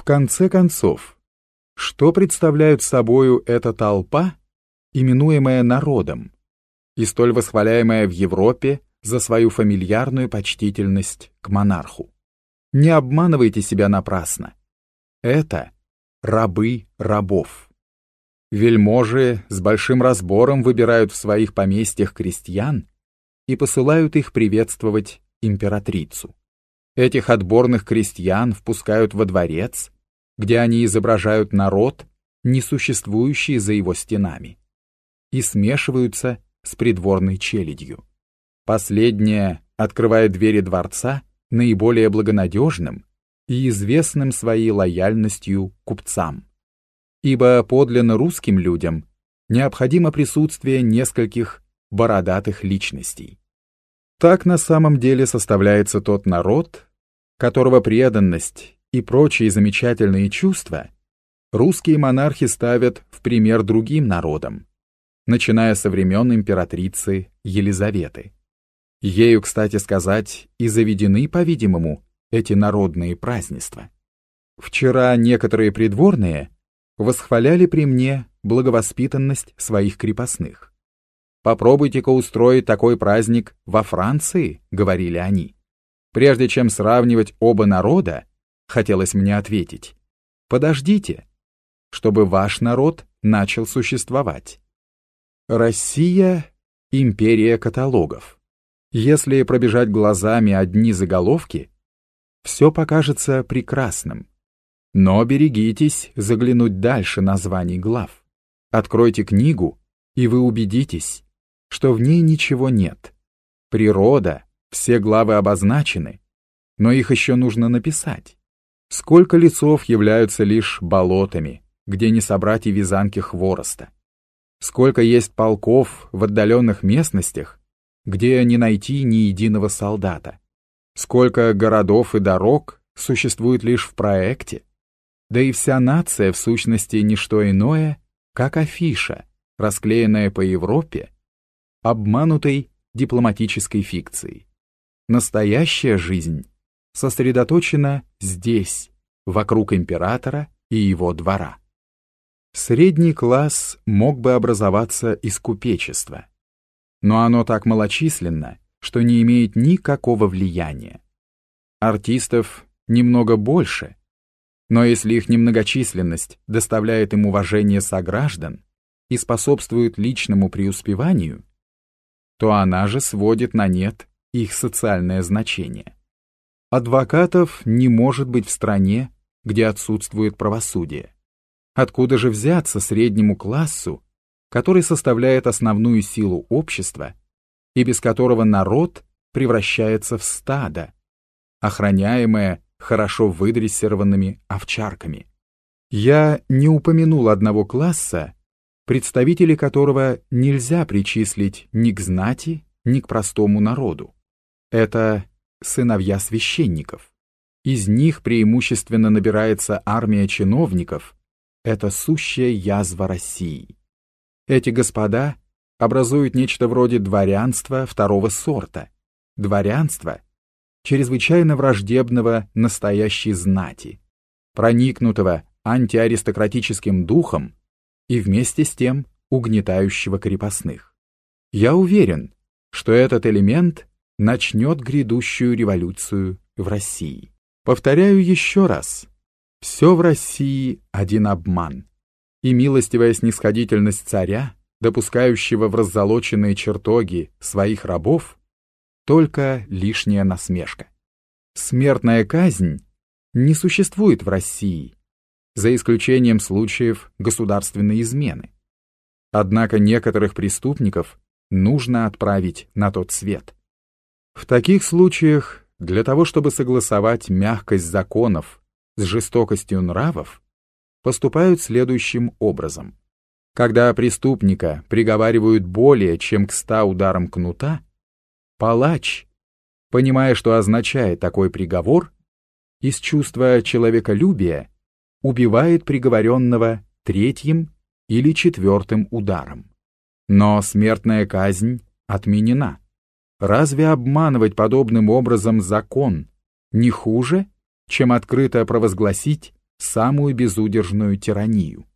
В конце концов, что представляют собою эта толпа, именуемая народом, и столь восхваляемая в Европе за свою фамильярную почтительность к монарху? Не обманывайте себя напрасно. Это рабы рабов. Вельможи с большим разбором выбирают в своих поместьях крестьян и посылают их приветствовать императрицу. Этих отборных крестьян впускают во дворец, где они изображают народ, не существующий за его стенами, и смешиваются с придворной челядью. Последняя открывает двери дворца наиболее благонадежным и известным своей лояльностью купцам. Ибо подлинно русским людям необходимо присутствие нескольких бородатых личностей. Так на самом деле составляется тот народ, которого преданность и прочие замечательные чувства русские монархи ставят в пример другим народам, начиная со времен императрицы Елизаветы. Ею, кстати сказать, и заведены, по-видимому, эти народные празднества. Вчера некоторые придворные восхваляли при мне благовоспитанность своих крепостных. «Попробуйте-ка устроить такой праздник во Франции», — говорили они. Прежде чем сравнивать оба народа, хотелось мне ответить, подождите, чтобы ваш народ начал существовать. Россия — империя каталогов. Если пробежать глазами одни заголовки, все покажется прекрасным. Но берегитесь заглянуть дальше названий глав. Откройте книгу, и вы убедитесь, что в ней ничего нет. Природа, все главы обозначены, но их еще нужно написать. Сколько лицов являются лишь болотами, где не собрать и вязанки хвороста. Сколько есть полков в отдаленных местностях, где не найти ни единого солдата. Сколько городов и дорог существует лишь в проекте. Да и вся нация в сущности не что иное, как афиша, расклеенная по Европе обманутой дипломатической фикцией. Настоящая жизнь сосредоточена здесь, вокруг императора и его двора. Средний класс мог бы образоваться из купечества, но оно так малочисленно, что не имеет никакого влияния. Артистов немного больше, но если их немногочисленность доставляет им уважение сограждан и способствует личному преуспеванию, то она же сводит на нет их социальное значение. Адвокатов не может быть в стране, где отсутствует правосудие. Откуда же взяться среднему классу, который составляет основную силу общества и без которого народ превращается в стадо, охраняемое хорошо выдрессированными овчарками? Я не упомянул одного класса, представители которого нельзя причислить ни к знати, ни к простому народу. Это сыновья священников. Из них преимущественно набирается армия чиновников. Это сущая язва России. Эти господа образуют нечто вроде дворянства второго сорта. Дворянства, чрезвычайно враждебного настоящей знати, проникнутого антиаристократическим духом и вместе с тем угнетающего крепостных. Я уверен, что этот элемент начнет грядущую революцию в России. Повторяю еще раз, все в России один обман, и милостивая снисходительность царя, допускающего в раззолоченные чертоги своих рабов, только лишняя насмешка. Смертная казнь не существует в России, за исключением случаев государственной измены. Однако некоторых преступников нужно отправить на тот свет. В таких случаях, для того чтобы согласовать мягкость законов с жестокостью нравов, поступают следующим образом. Когда преступника приговаривают более чем к ста ударам кнута, палач, понимая, что означает такой приговор, из чувства человеколюбия убивает приговоренного третьим или четвертым ударом. Но смертная казнь отменена. Разве обманывать подобным образом закон не хуже, чем открыто провозгласить самую безудержную тиранию.